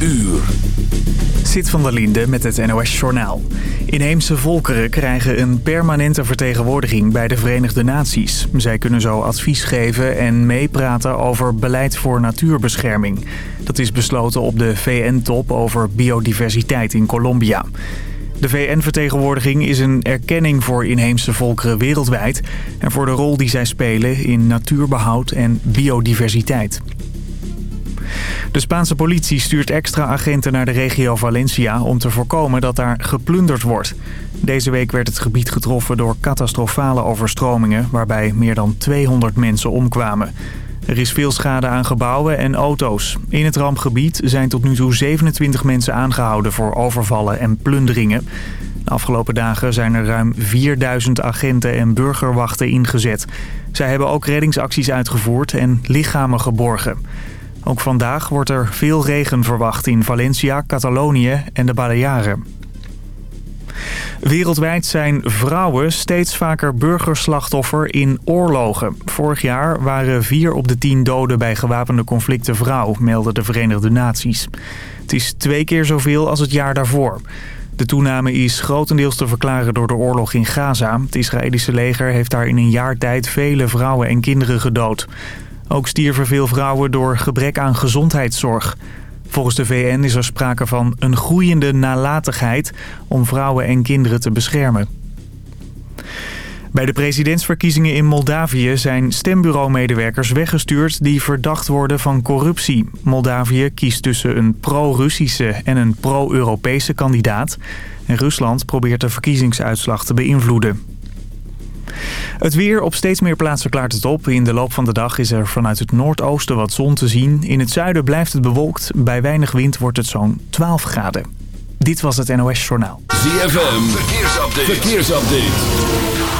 uur. Zit van der Linde met het NOS Journaal. Inheemse volkeren krijgen een permanente vertegenwoordiging bij de Verenigde Naties. Zij kunnen zo advies geven en meepraten over beleid voor natuurbescherming. Dat is besloten op de VN-top over biodiversiteit in Colombia. De VN-vertegenwoordiging is een erkenning voor inheemse volkeren wereldwijd... en voor de rol die zij spelen in natuurbehoud en biodiversiteit. De Spaanse politie stuurt extra agenten naar de regio Valencia om te voorkomen dat daar geplunderd wordt. Deze week werd het gebied getroffen door catastrofale overstromingen waarbij meer dan 200 mensen omkwamen. Er is veel schade aan gebouwen en auto's. In het rampgebied zijn tot nu toe 27 mensen aangehouden voor overvallen en plunderingen. De afgelopen dagen zijn er ruim 4000 agenten en burgerwachten ingezet. Zij hebben ook reddingsacties uitgevoerd en lichamen geborgen. Ook vandaag wordt er veel regen verwacht in Valencia, Catalonië en de Balearen. Wereldwijd zijn vrouwen steeds vaker burgerslachtoffer in oorlogen. Vorig jaar waren vier op de tien doden bij gewapende conflicten vrouw, melden de Verenigde Naties. Het is twee keer zoveel als het jaar daarvoor. De toename is grotendeels te verklaren door de oorlog in Gaza. Het Israëlische leger heeft daar in een jaar tijd vele vrouwen en kinderen gedood. Ook stierven veel vrouwen door gebrek aan gezondheidszorg. Volgens de VN is er sprake van een groeiende nalatigheid om vrouwen en kinderen te beschermen. Bij de presidentsverkiezingen in Moldavië zijn stembureaumedewerkers weggestuurd die verdacht worden van corruptie. Moldavië kiest tussen een pro-Russische en een pro-Europese kandidaat. En Rusland probeert de verkiezingsuitslag te beïnvloeden. Het weer op steeds meer plaatsen klaart het op. In de loop van de dag is er vanuit het noordoosten wat zon te zien. In het zuiden blijft het bewolkt. Bij weinig wind wordt het zo'n 12 graden. Dit was het NOS Journaal. ZFM, verkeersupdate. verkeersupdate.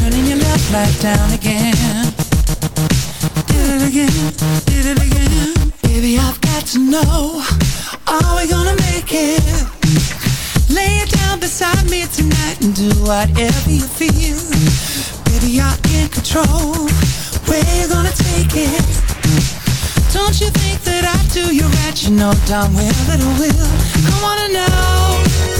turning your left light down again Did it again, did it again Baby, I've got to know Are we gonna make it? Lay it down beside me tonight And do whatever you feel Baby, you're in control Where you gonna take it? Don't you think that I do you right? You know darn well that I will I wanna know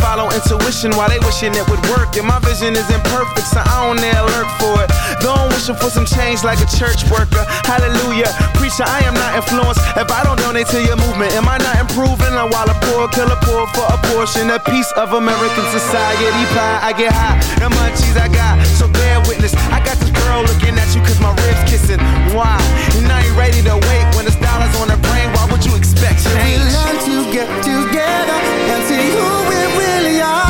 follow intuition while they wishing it would work. And my vision is imperfect, so I don't dare lurk for it. Though I'm wishing for some change like a church worker. Hallelujah. Preacher, I am not influenced. If I don't donate to your movement, am I not improving? I'm while a poor killer poor for a portion, a piece of American society pie. I get high, and my cheese I got. So bear witness, I got the world looking at you cause my ribs kissing. Why? And I ain't ready to wait when it's dollars on her brain. Why would you expect change? So we learn to get together and see who we really are.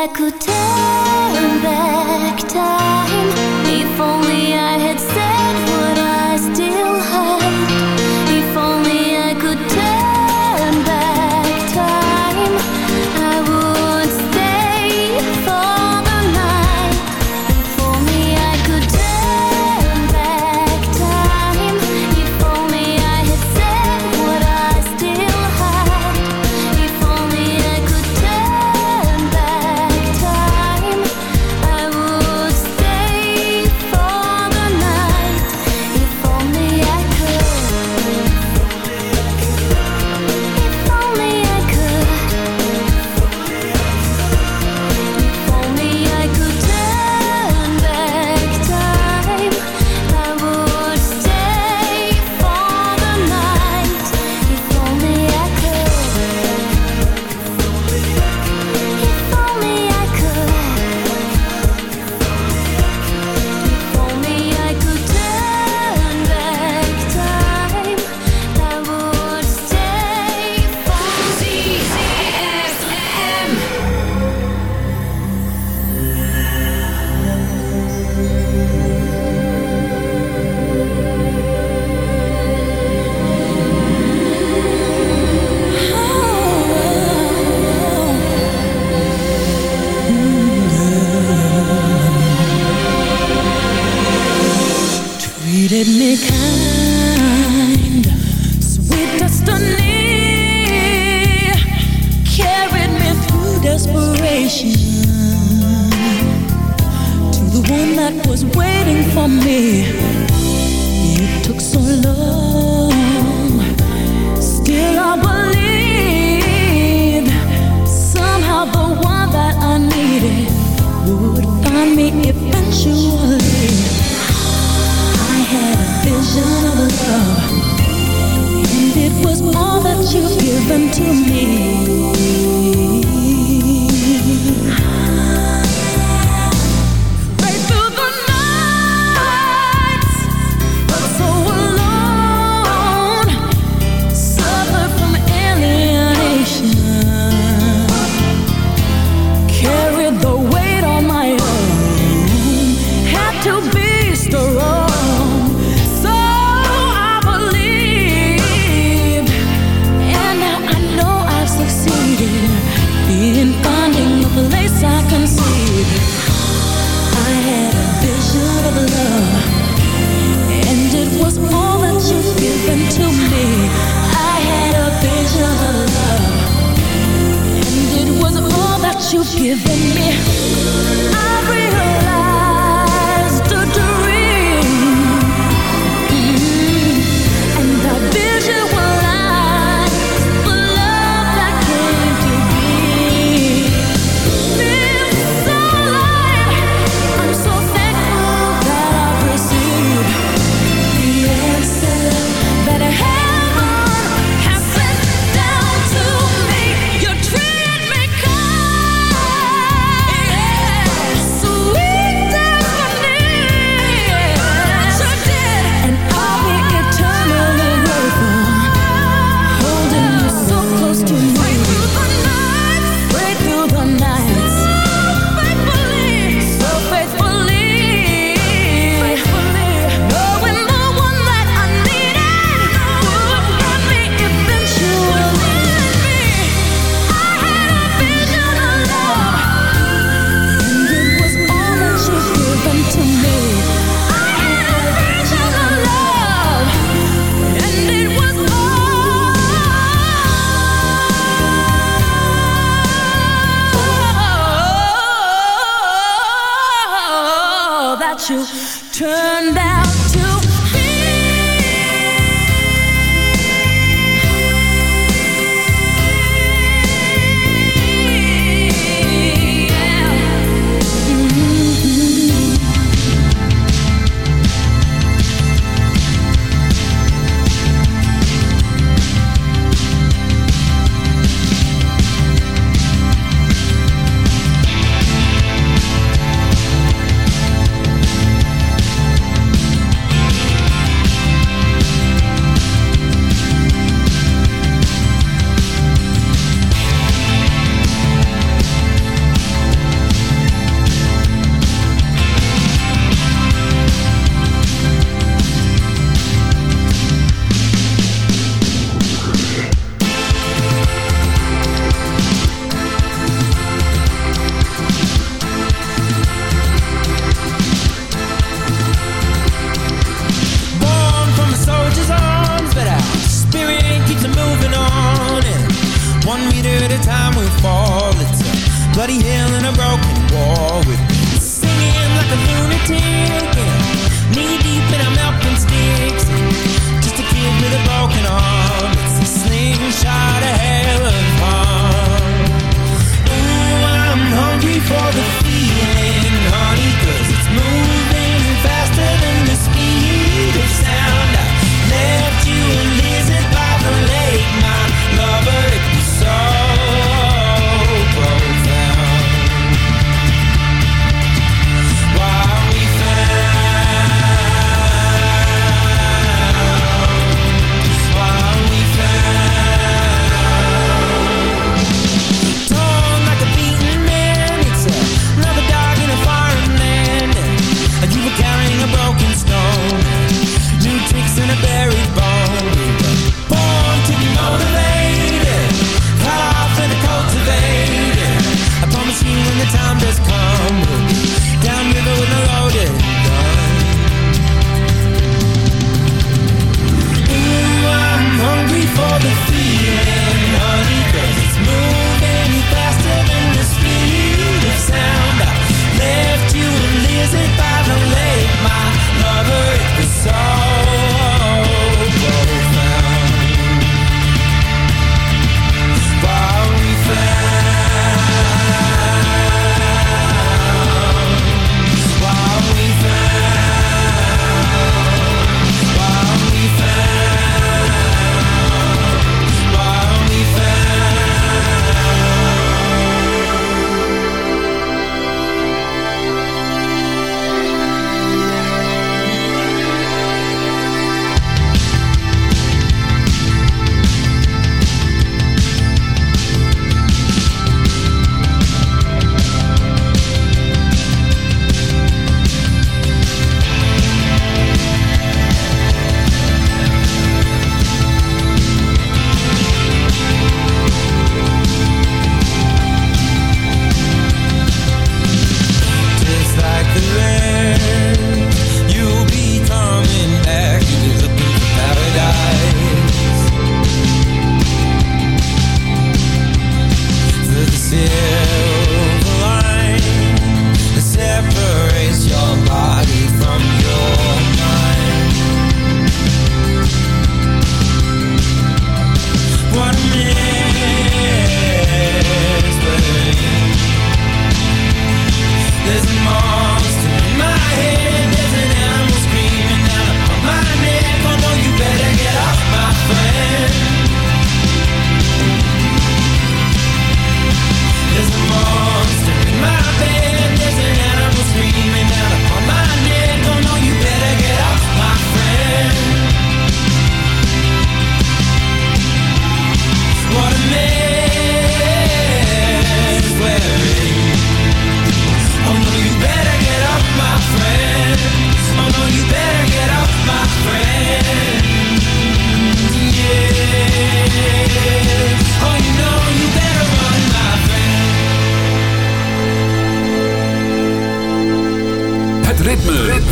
I could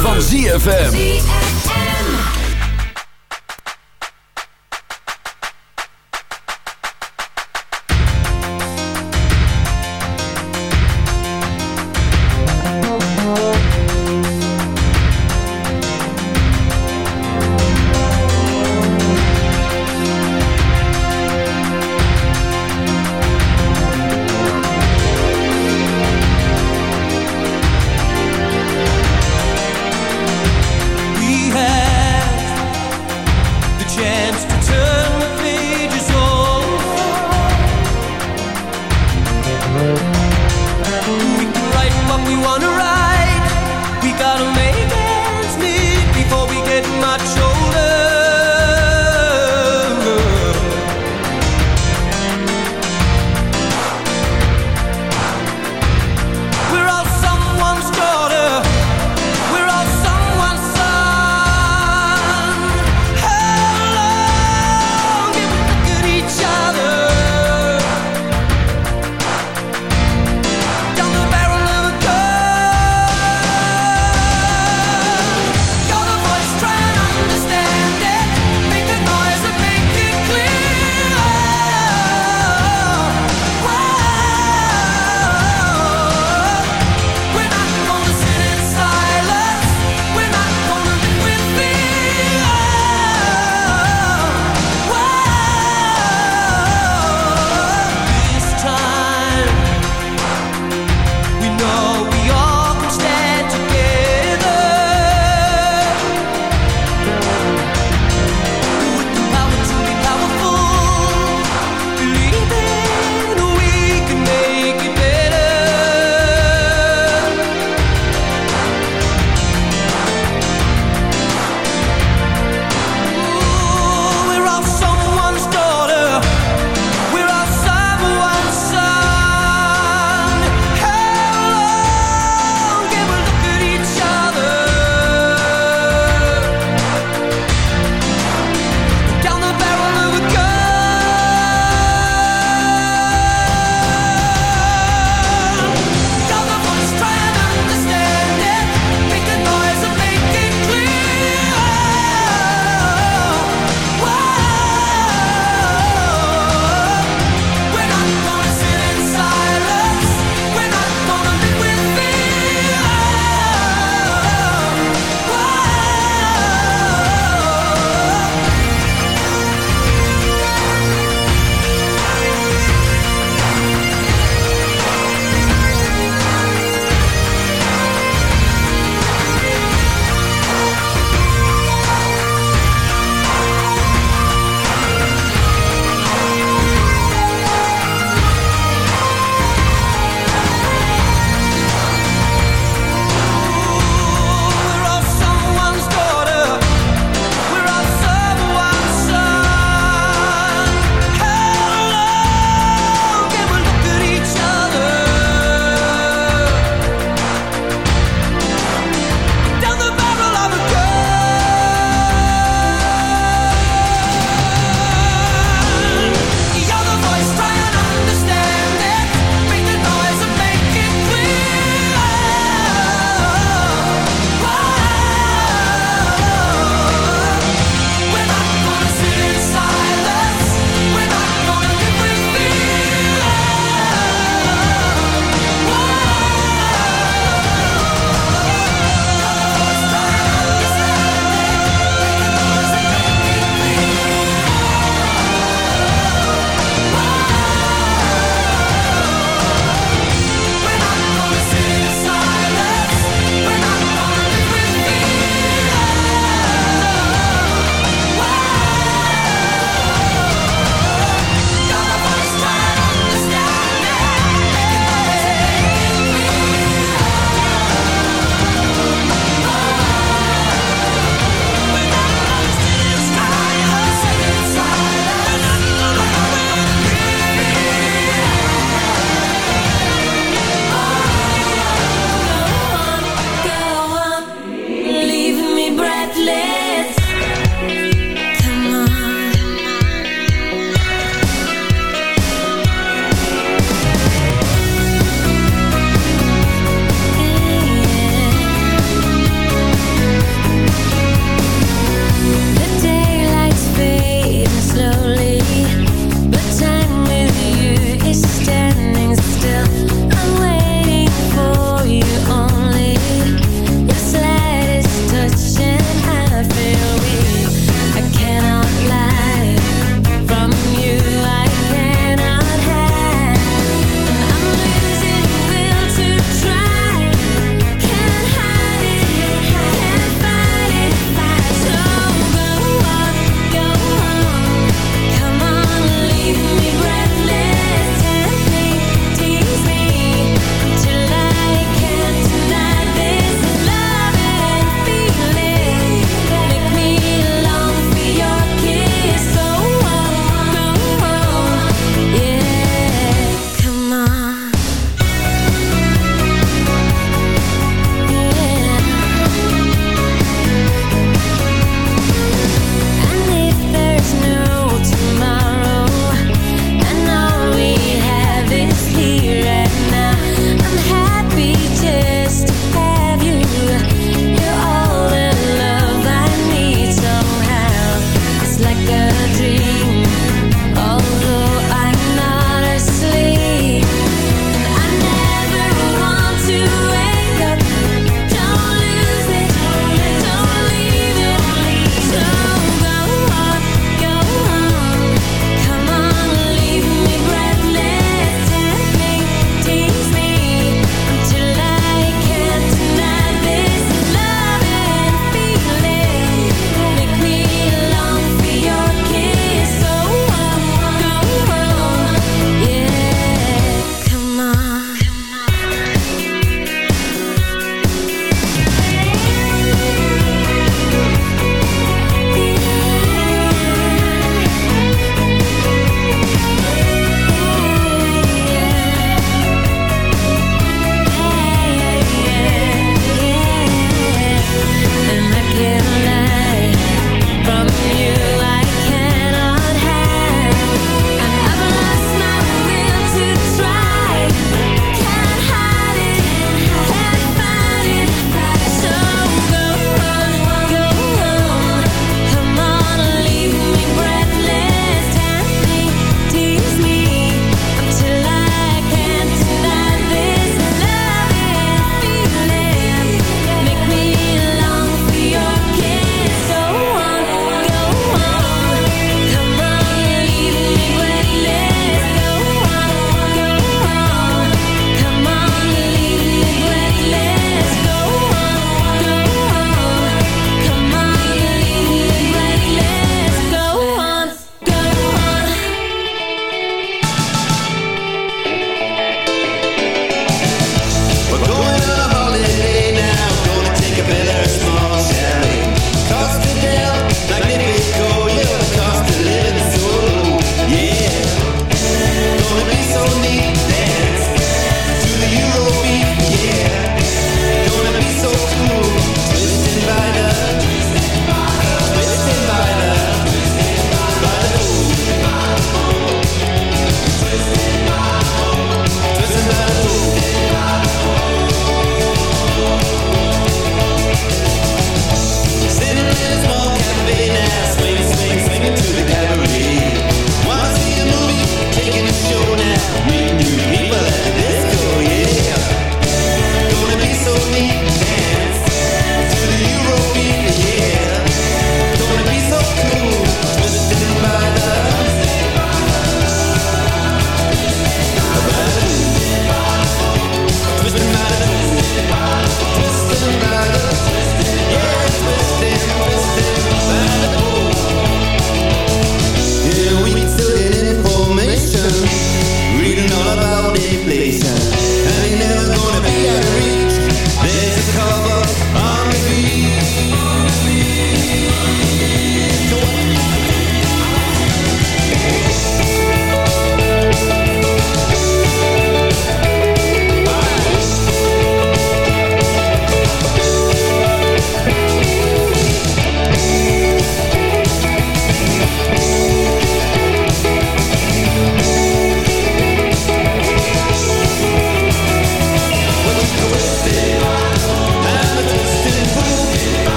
van ZFM.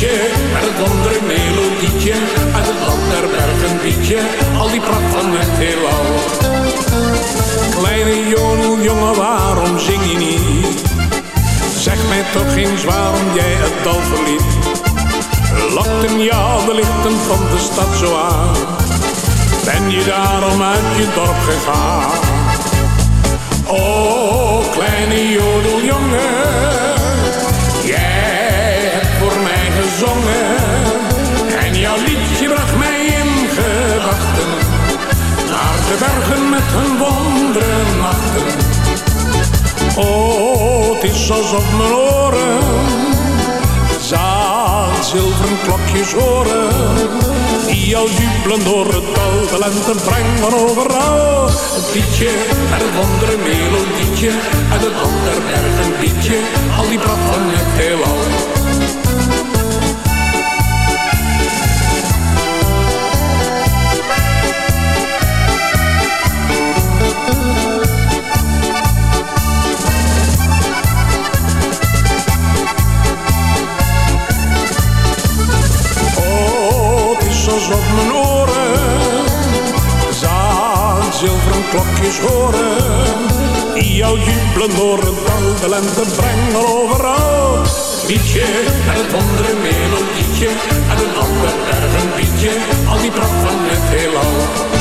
Liedje met het wondere melodietje uit het land der bergen liedje. Al die pracht van het heelal. Kleine jonel, waarom zing je niet? Zeg mij toch eens waarom jij het dal verliet. Lokten jou de lichten van de stad zo aan? Ben je daarom uit je dorp gegaan? Oh, kleine jodeljongen, de bergen met hun wonderen nachten. Oh, het is alsof mijn oren zaad zilveren klokjes horen. Die al jubelen door het dal, de lente brengen overal. Het liedje met het wondere melodietje, uit het land der bergen liedje, al die pracht van het heelal. Klokjes horen. Die jou jubelen door het de lente brengen overal. Liedje en het wondere melodietje en een ander bergen liedje, al die pracht van het heelal.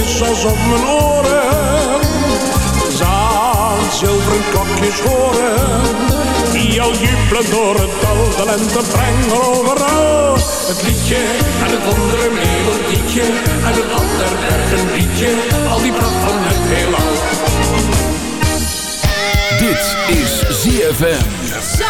Het is alsof mijn oren zaad zilveren klokjes horen. Die al jubelen door het dal, de lente brengen overal. Het liedje en het wondere melodietje en het ander bergen liedje. Al die pracht van het heelal. Dit is ZFM.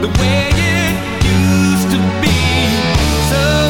the way it used to be. So